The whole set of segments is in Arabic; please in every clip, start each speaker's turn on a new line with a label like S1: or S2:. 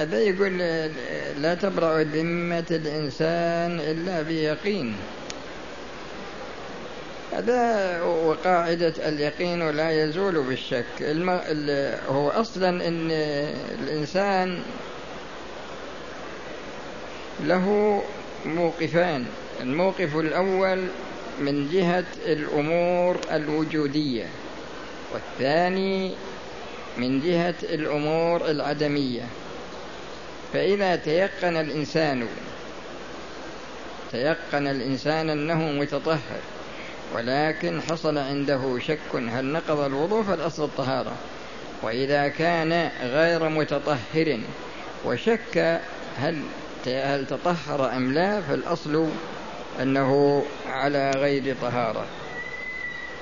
S1: هذا يقول لا تبرأ ذمة الإنسان إلا بيقين. هذا وقاعدة اليقين ولا يزول بالشك. الم... هو أصلا أن الإنسان له موقفان. الموقف الأول من جهة الأمور الوجودية والثاني من جهة الأمور العدمية. فإذا تيقن الإنسان تيقن الإنسان أنه متطهر ولكن حصل عنده شك هل نقض الوضوء فالأصل الطهارة. وإذا كان غير متطهر وشك هل هل تطهر أم لا فالأصل أنه على غير طهارة.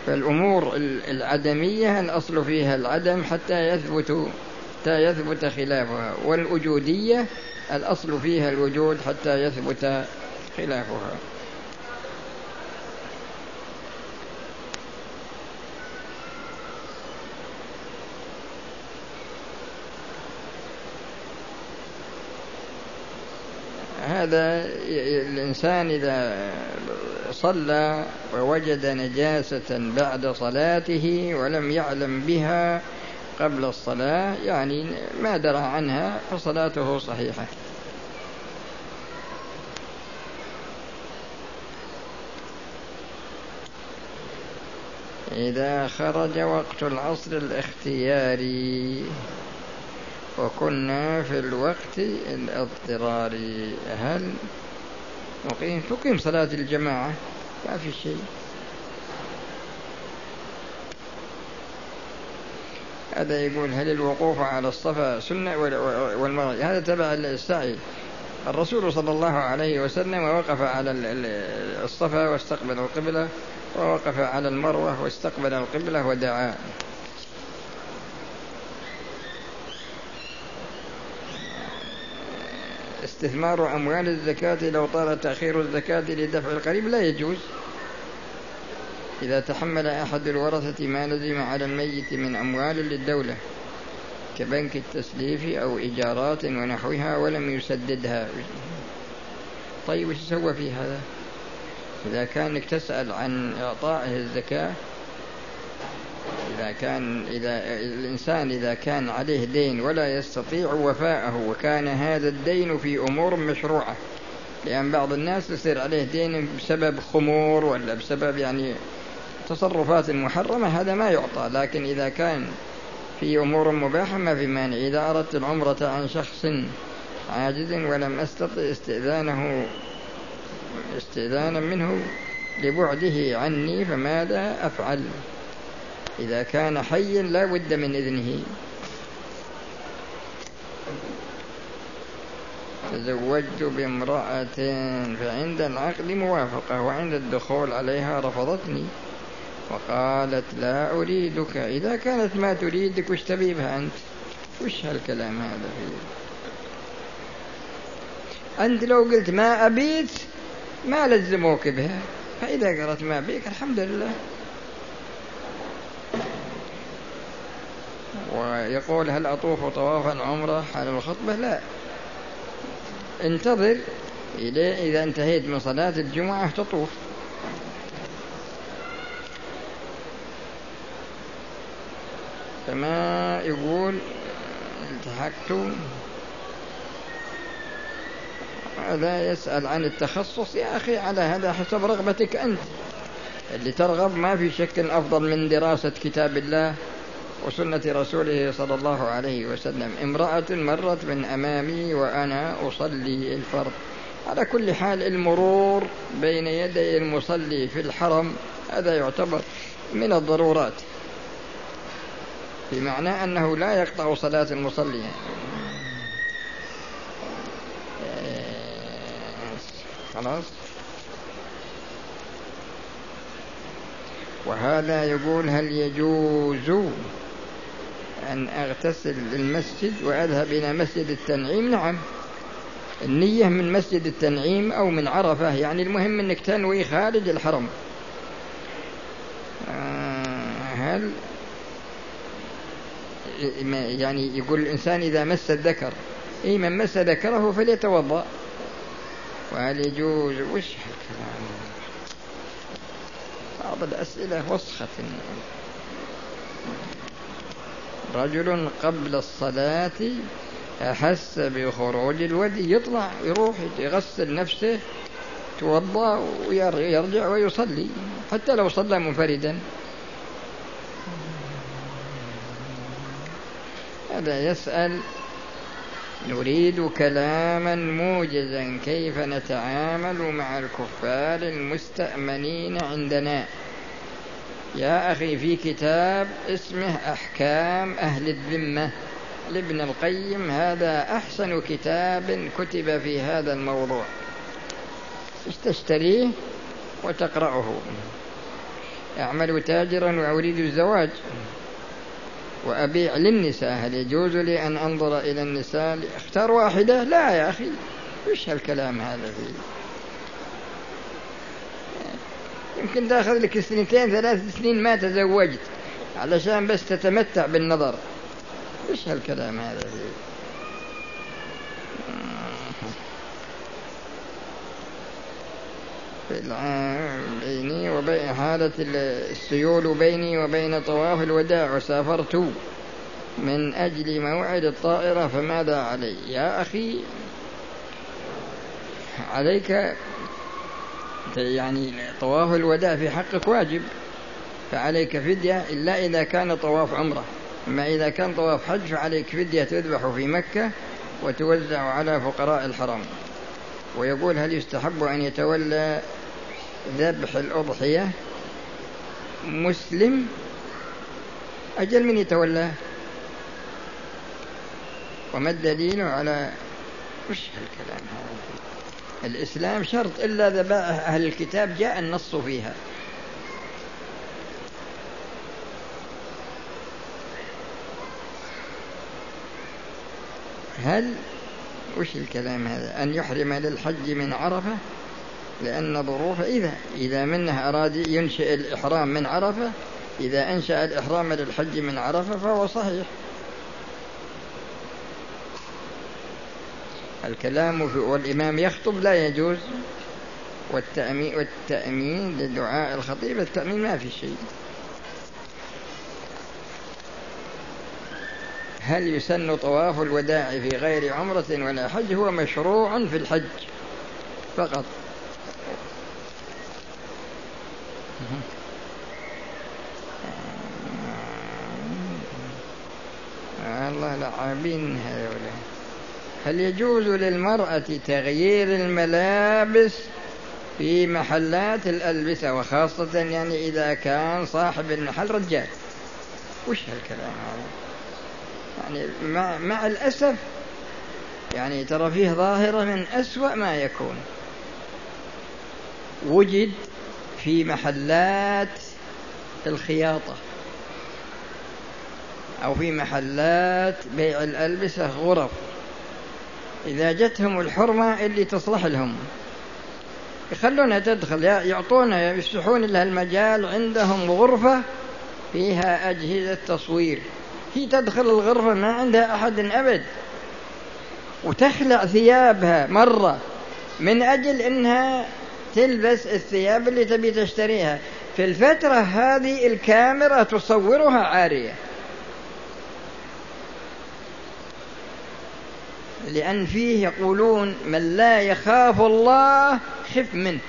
S1: فالأمور العدمية الأصل فيها العدم حتى يثبت حتى يثبت خلافها والوجودية الأصل فيها الوجود حتى يثبت خلافها. هذا الإنسان إذا صلى ووجد نجاسة بعد صلاته ولم يعلم بها قبل الصلاة يعني ما درى عنها فصلاته صحيحة. إذا خرج وقت العصر الاختياري وكنا في الوقت الاضطراري هل نقيم تقيم صلاة الجماعة؟ ما في شيء. هذا يقول هل الوقوف على الصفا سنة والمرأة هذا تبع السعي. الرسول صلى الله عليه وسلم وقف على الصفا واستقبل القبلة ووقف على المروة واستقبل القبلة ودعا. استثمار أموال الزكاة لو طال تأخير الزكاة لدفع القريب لا يجوز. إذا تحمل أحد الورثة ما لزم على الميت من أموال للدولة كبنك التسليف أو إيجارات ونحوها ولم يسددها. طيب وش سوى في هذا؟ إذا كانك تسأل عن إعطائه الزكاة إذا كان إذا الإنسان إذا كان عليه دين ولا يستطيع وفاءه وكان هذا الدين في أمور مشروعة لأن بعض الناس يصير عليه دين بسبب خمور ولا بسبب يعني تصرفات محرمة هذا ما يعطى لكن إذا كان في أمور مباحة ما في مانع. إذا أردت العمرة عن شخص عاجز ولم أستطع استئذانه استئذانا منه لبعده عني فماذا أفعل؟ إذا كان حيا لا بد من إذنه. تزوجت بامرأة فعند العقد موافقة وعند الدخول عليها رفضتني. وقالت لا أريدك. إذا كانت ما تريدك وش تبي بها أنت. وش هالكلام هذا فيه أنت لو قلت ما أبيت ما لزموك بها. فإذا قالت ما أبيك الحمد لله. ويقول هل أطوف طواف العمرة حال الخطبة؟ لا. انتظر إذا انتهيت من صلاة الجمعة تطوف. كما يقول التحقت هذا يسأل عن التخصص. يا أخي على هذا حسب رغبتك أنت اللي ترغب ما في شك أفضل من دراسة كتاب الله وسنة رسوله صلى الله عليه وسلم. امرأة مرت من أمامي وأنا أصلي الفرض. على كل حال المرور بين يدي المصلي في الحرم هذا يعتبر من الضرورات. بمعنى أنه لا يقطع صلاة المصلي. خلاص؟ وهذا يقول هل يجوز أن أغتسل للمسجد وأذهب إلى مسجد التنعيم؟ نعم. النية من مسجد التنعيم أو من عرفة يعني المهم أنك تنوي خارج الحرم. آه، هل يعني يقول الإنسان إذا مس الذكر أي من مس ذكره فليتوضأ. وهل يجوز؟ وش هالكلام بعض الأسئلة وسخة. رجل قبل الصلاة أحس بخروج الودي يطلع يروح يغسل نفسه توضأ ويرجع ويصلي حتى لو صلى منفردا. هذا يسأل نريد كلاما موجزا كيف نتعامل مع الكفار المستأمنين عندنا؟ يا أخي في كتاب اسمه أحكام أهل الذمة لابن القيم. هذا أحسن كتاب كتب في هذا الموضوع. تشتريه وتقرأه؟ أعمل تاجرا وأريد الزواج. وأبيع للنساء هل يجوز لي أن أنظر إلى النساء اختار واحدة؟ لا يا أخي وش هالكلام هذا فيه يمكن تأخذ لك سنتين ثلاث سنين ما تزوجت علشان بس تتمتع بالنظر. وش هالكلام هذا فيه بيني وبين حالة السيول بيني وبين طواف الوداع وسافرت من أجل موعد الطائرة فماذا علي؟ يا أخي عليك يعني طواف الوداع في حقك واجب فعليك فدية إلا إذا كان طواف عمرة. أما إذا كان طواف حج فعليك فدية تذبح في مكة وتوزع على فقراء الحرم. ويقول هل يستحب أن يتولى ذبح الأضحية مسلم. أجل من يتولاه وما الدليل على وش هالكلام هذا؟ الإسلام شرط إلا ذبائح أهل الكتاب جاء النص فيها. هل وش الكلام هذا؟ أن يحرم للحج من عرفة؟ لأن ظروف إذا إذا منه أراد ينشئ الإحرام من عرفة إذا أنشأ الإحرام للحج من عرفة فهو صحيح. الكلام في والإمام يخطب لا يجوز والتأمين, والتأمين لدعاء الخطيب التأمين ما في شيء. هل يسن طواف الوداع في غير عمرة ولا حج؟ هو مشروع في الحج فقط. الله لعابين هذولا هل يجوز للمرأة تغيير الملابس في محلات الألبسة؟ وخاصة يعني إذا كان صاحب المحل رجال. وش هالكلام هذا؟ يعني مع, مع الأسف يعني ترى فيه ظاهرة من أسوأ ما يكون. وجد في محلات الخياطة أو في محلات بيع الألبسة غرف. إذا جتهم الحرمة اللي تصلح لهم. يخلونها تدخل يعطونها يفتحون لها المجال عندهم غرفة فيها أجهزة تصوير. هي تدخل الغرفة ما عندها أحد أبد. وتخلع ثيابها مرة من أجل أنها تلبس الثياب اللي تبي تشتريها. في الفترة هذه الكاميرا تصورها عارية. لأن فيه يقولون من لا يخاف الله خف منه.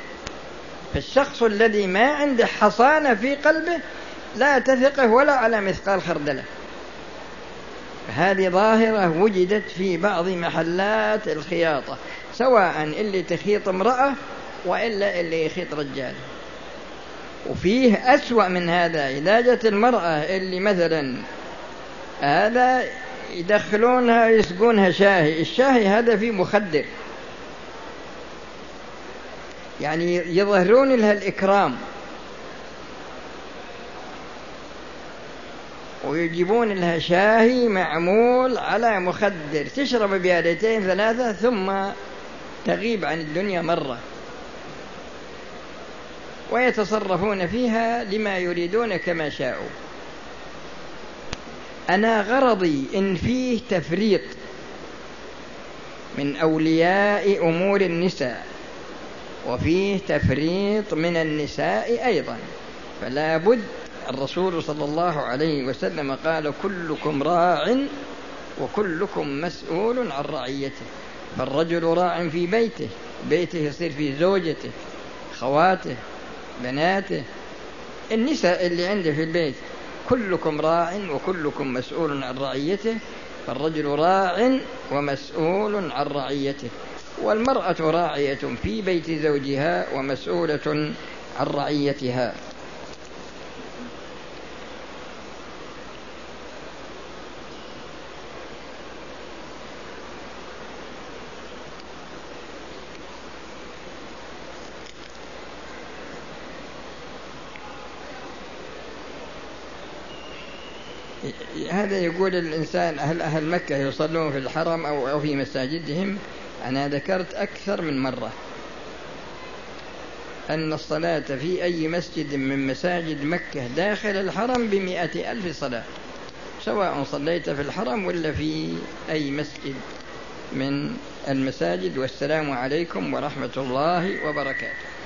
S1: فالشخص الذي ما عنده حصانة في قلبه لا تثقه ولا على مثقال خردلة. هذه ظاهرة وجدت في بعض محلات الخياطة سواء اللي تخيط امرأة وإلا اللي يخيط رجال. وفيه أسوأ من هذا إذا جت المرأة اللي مثلا هذا يدخلونها يسقونها شاهي الشاهي هذا فيه مخدر. يعني يظهرون لها الإكرام. ويجيبون لها شاهي معمول على مخدر تشرب بيادتين ثلاثة ثم تغيب عن الدنيا مرة. ويتصرفون فيها لما يريدون كما شاءوا. أنا غرضي إن فيه تفريط من أولياء أمور النساء وفيه تفريط من النساء أيضا. فلا بد الرسول صلى الله عليه وسلم قال كلكم راع وكلكم مسؤول عن رعيته فالرجل راع في بيته بيته يصير فيه زوجته خواته بناته النساء اللي عنده في البيت كلكم راع وكلكم مسؤول عن رعيته فالرجل راع ومسؤول عن رعيته والمرأة راعية في بيت زوجها ومسؤولة عن رعيتها. هذا يقول الإنسان أهل أهل مكة يصلون في الحرم أو أو في مساجدهم؟ أنا ذكرت أكثر من مرة أن الصلاة في أي مسجد من مساجد مكة داخل الحرم بمئة ألف صلاة سواء صليت في الحرم ولا في أي مسجد من المساجد. والسلام عليكم ورحمة الله وبركاته.